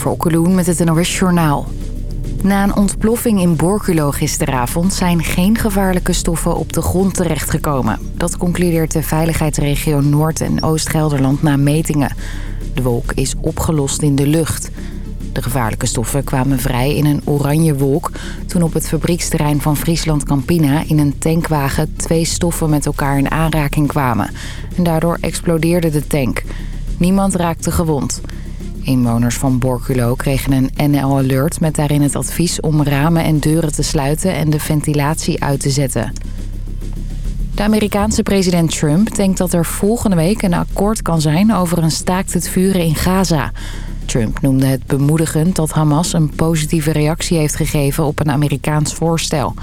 Jennifer Okkeloen met het NOS Journaal. Na een ontploffing in Borculo gisteravond zijn geen gevaarlijke stoffen op de grond terechtgekomen. Dat concludeert de veiligheidsregio Noord- en Oost-Gelderland na metingen. De wolk is opgelost in de lucht. De gevaarlijke stoffen kwamen vrij in een oranje wolk... toen op het fabrieksterrein van Friesland Campina in een tankwagen... twee stoffen met elkaar in aanraking kwamen. En daardoor explodeerde de tank. Niemand raakte gewond. Inwoners van Borculo kregen een NL-alert met daarin het advies om ramen en deuren te sluiten en de ventilatie uit te zetten. De Amerikaanse president Trump denkt dat er volgende week een akkoord kan zijn over een staakt het vuren in Gaza. Trump noemde het bemoedigend dat Hamas een positieve reactie heeft gegeven op een Amerikaans voorstel.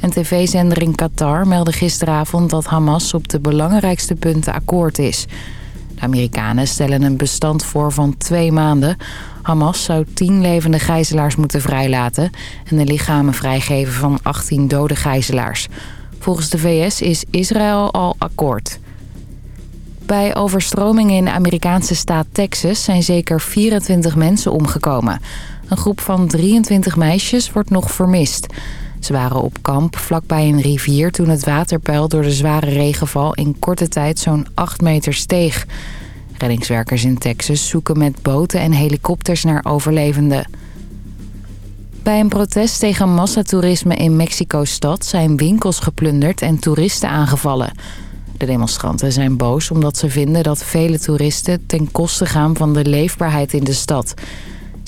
Een tv-zender in Qatar meldde gisteravond dat Hamas op de belangrijkste punten akkoord is. Amerikanen stellen een bestand voor van twee maanden. Hamas zou tien levende gijzelaars moeten vrijlaten... en de lichamen vrijgeven van 18 dode gijzelaars. Volgens de VS is Israël al akkoord. Bij overstromingen in de Amerikaanse staat Texas zijn zeker 24 mensen omgekomen. Een groep van 23 meisjes wordt nog vermist. Ze waren op kamp vlakbij een rivier toen het waterpeil door de zware regenval in korte tijd zo'n 8 meter steeg. Reddingswerkers in Texas zoeken met boten en helikopters naar overlevenden. Bij een protest tegen massatoerisme in Mexico-stad zijn winkels geplunderd en toeristen aangevallen. De demonstranten zijn boos omdat ze vinden dat vele toeristen ten koste gaan van de leefbaarheid in de stad.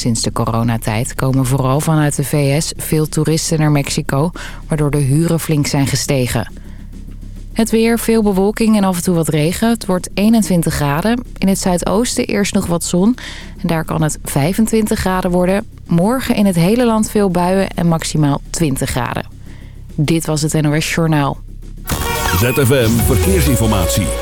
Sinds de coronatijd komen vooral vanuit de VS veel toeristen naar Mexico, waardoor de huren flink zijn gestegen. Het weer, veel bewolking en af en toe wat regen. Het wordt 21 graden. In het zuidoosten eerst nog wat zon. En daar kan het 25 graden worden. Morgen in het hele land veel buien en maximaal 20 graden. Dit was het NOS Journaal. ZFM Verkeersinformatie.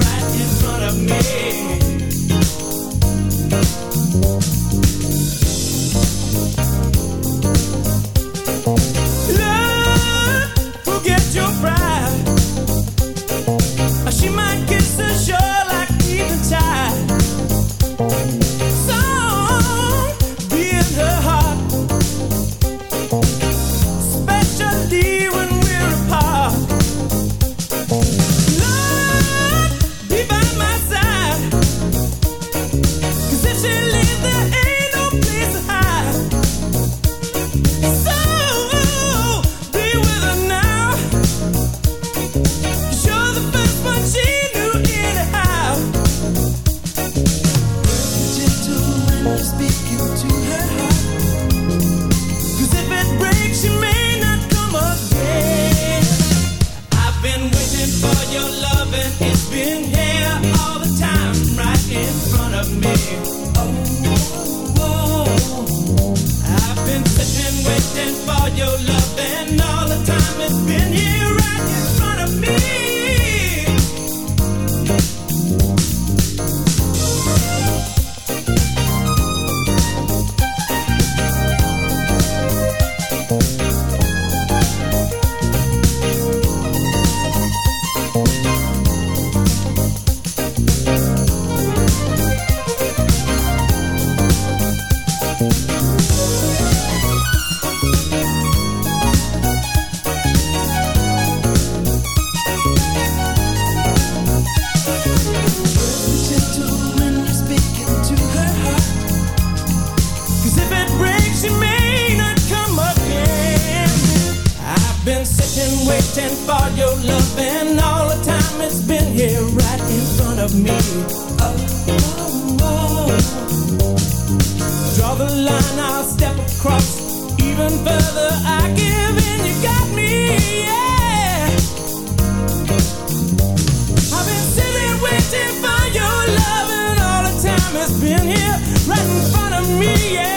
right in front of me. right in front of me. Draw the line, I'll step across even further. I give in, you got me, yeah. I've been sitting waiting for your love, and all the time has been here right in front of me, yeah.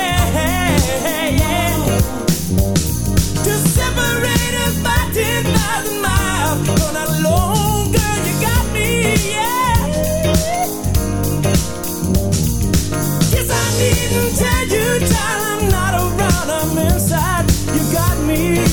me.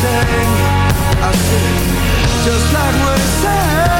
Sang. I just like we sang.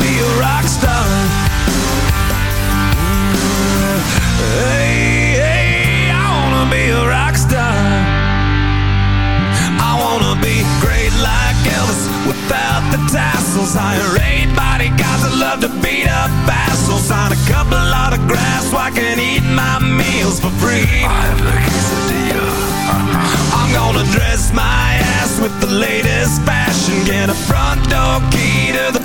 be a rock star. Mm-hmm. Hey, hey, I wanna be a rock star. I wanna be great like Elvis without the tassels. Hire eight bodyguards that love to beat up assholes. Sign a couple autographs so I can eat my meals for free. I have the quesadilla. I'm gonna dress my ass with the latest fashion. Get a front door key to the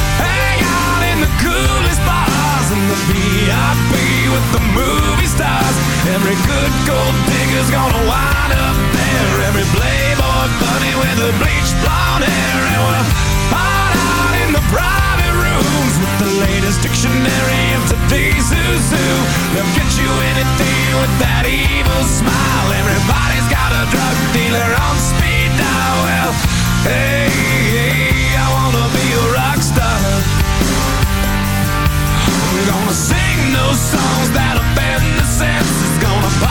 digger's gonna wind up there. Every playboy bunny with the bleached blonde hair and we'll hide out in the private rooms with the latest dictionary of today's who's who. They'll get you anything with that evil smile. Everybody's got a drug dealer on speed dial. Well, hey, hey, I wanna be a rock star. I'm gonna sing those songs that offend the senses. Gonna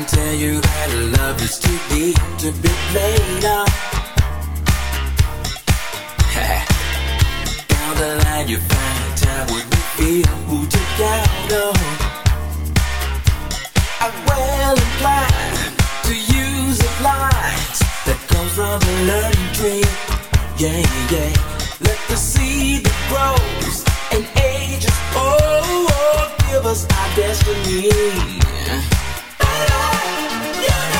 and tell you that love is too deep to be played on. Down the line, you find time when you feel who to count on. I will apply to use the light that comes from the learning tree. Yeah, yeah. Let the seed that grows and ages old give us our destiny. If